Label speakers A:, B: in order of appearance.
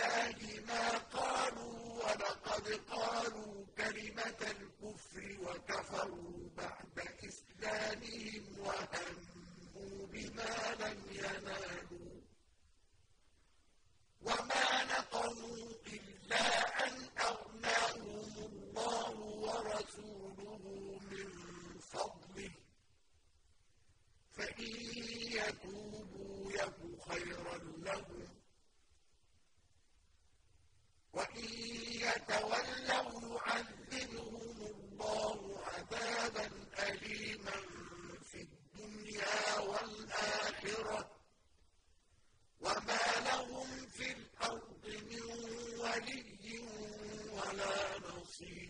A: الله ما قالوا ولقد قالوا كلمة الكفر وكفروا بعد إسلامهم وهموا بما لم ينالوا. وما نقموا إلا أن أغناهم الله ورسوله من فضله. فإن يتوبوا يكو خيرا لهم. وَلِيٍّ وَلَا نَصِيرٍ.